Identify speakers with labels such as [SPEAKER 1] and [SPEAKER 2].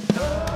[SPEAKER 1] Oh.